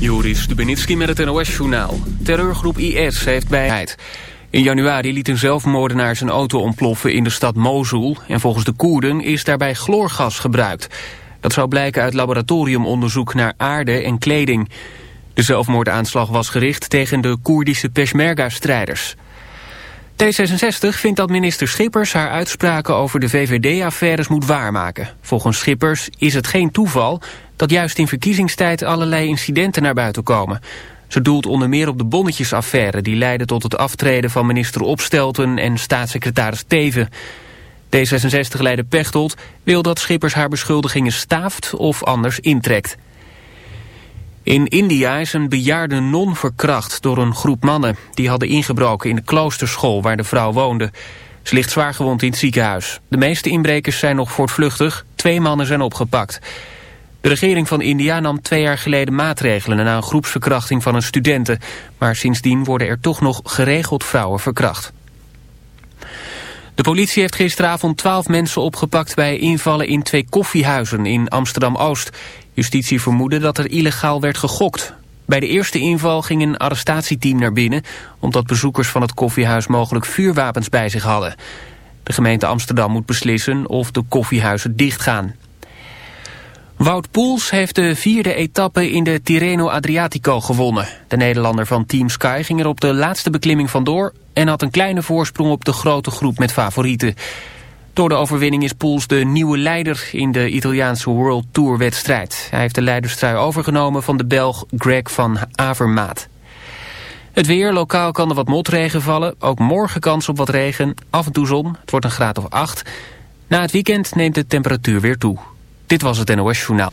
Joris Stubenitski met het NOS-journaal. Terreurgroep IS heeft bij... In januari liet een zelfmoordenaar zijn auto ontploffen in de stad Mosul... en volgens de Koerden is daarbij chloorgas gebruikt. Dat zou blijken uit laboratoriumonderzoek naar aarde en kleding. De zelfmoordaanslag was gericht tegen de Koerdische Peshmerga-strijders. T66 vindt dat minister Schippers haar uitspraken over de VVD-affaires moet waarmaken. Volgens Schippers is het geen toeval dat juist in verkiezingstijd allerlei incidenten naar buiten komen. Ze doelt onder meer op de bonnetjesaffaire die leidde tot het aftreden van minister Opstelten en staatssecretaris Teven. D66-leider Pechtold wil dat Schippers haar beschuldigingen staaft of anders intrekt. In India is een bejaarde non verkracht door een groep mannen. Die hadden ingebroken in de kloosterschool waar de vrouw woonde. Ze ligt zwaar gewond in het ziekenhuis. De meeste inbrekers zijn nog voortvluchtig. Twee mannen zijn opgepakt. De regering van India nam twee jaar geleden maatregelen... na een groepsverkrachting van een studenten. Maar sindsdien worden er toch nog geregeld vrouwen verkracht. De politie heeft gisteravond twaalf mensen opgepakt... bij invallen in twee koffiehuizen in Amsterdam-Oost. Justitie vermoedde dat er illegaal werd gegokt. Bij de eerste inval ging een arrestatieteam naar binnen... omdat bezoekers van het koffiehuis mogelijk vuurwapens bij zich hadden. De gemeente Amsterdam moet beslissen of de koffiehuizen dichtgaan. Wout Poels heeft de vierde etappe in de Tirreno Adriatico gewonnen. De Nederlander van Team Sky ging er op de laatste beklimming vandoor... en had een kleine voorsprong op de grote groep met favorieten. Door de overwinning is Poels de nieuwe leider in de Italiaanse World Tour wedstrijd. Hij heeft de leiderstrui overgenomen van de Belg Greg van Avermaat. Het weer, lokaal kan er wat motregen vallen. Ook morgen kans op wat regen, af en toe zon. Het wordt een graad of 8. Na het weekend neemt de temperatuur weer toe. Dit was het NOS Journaal.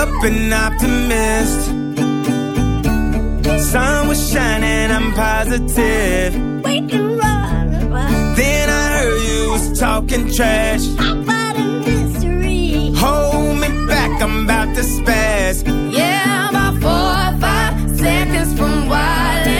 up an optimist. Sun was shining, I'm positive. Wait and run. Then I heard you was talking trash. About a mystery. Hold me back, I'm about to spaz. Yeah, I'm about four or five seconds from wildin'.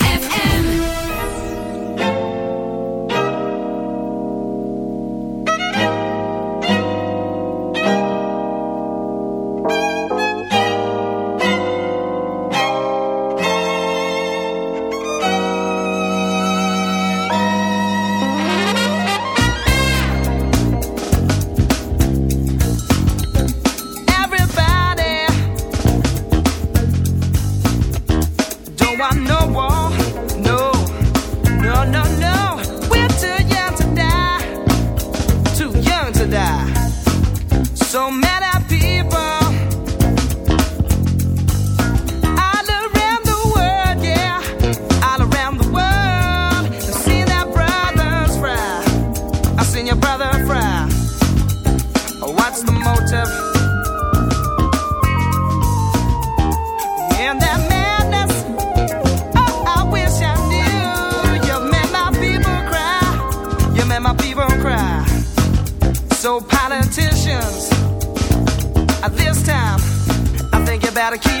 gotta keep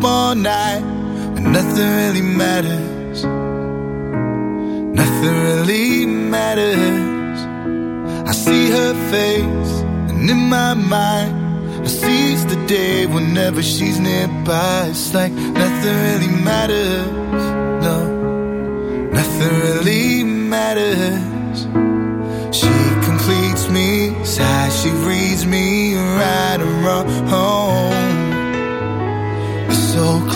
up all night, but nothing really matters. Nothing really matters. I see her face, and in my mind, I seize the day whenever she's nearby. It's like nothing really matters. No, nothing really matters. She completes me, how she reads me right and wrong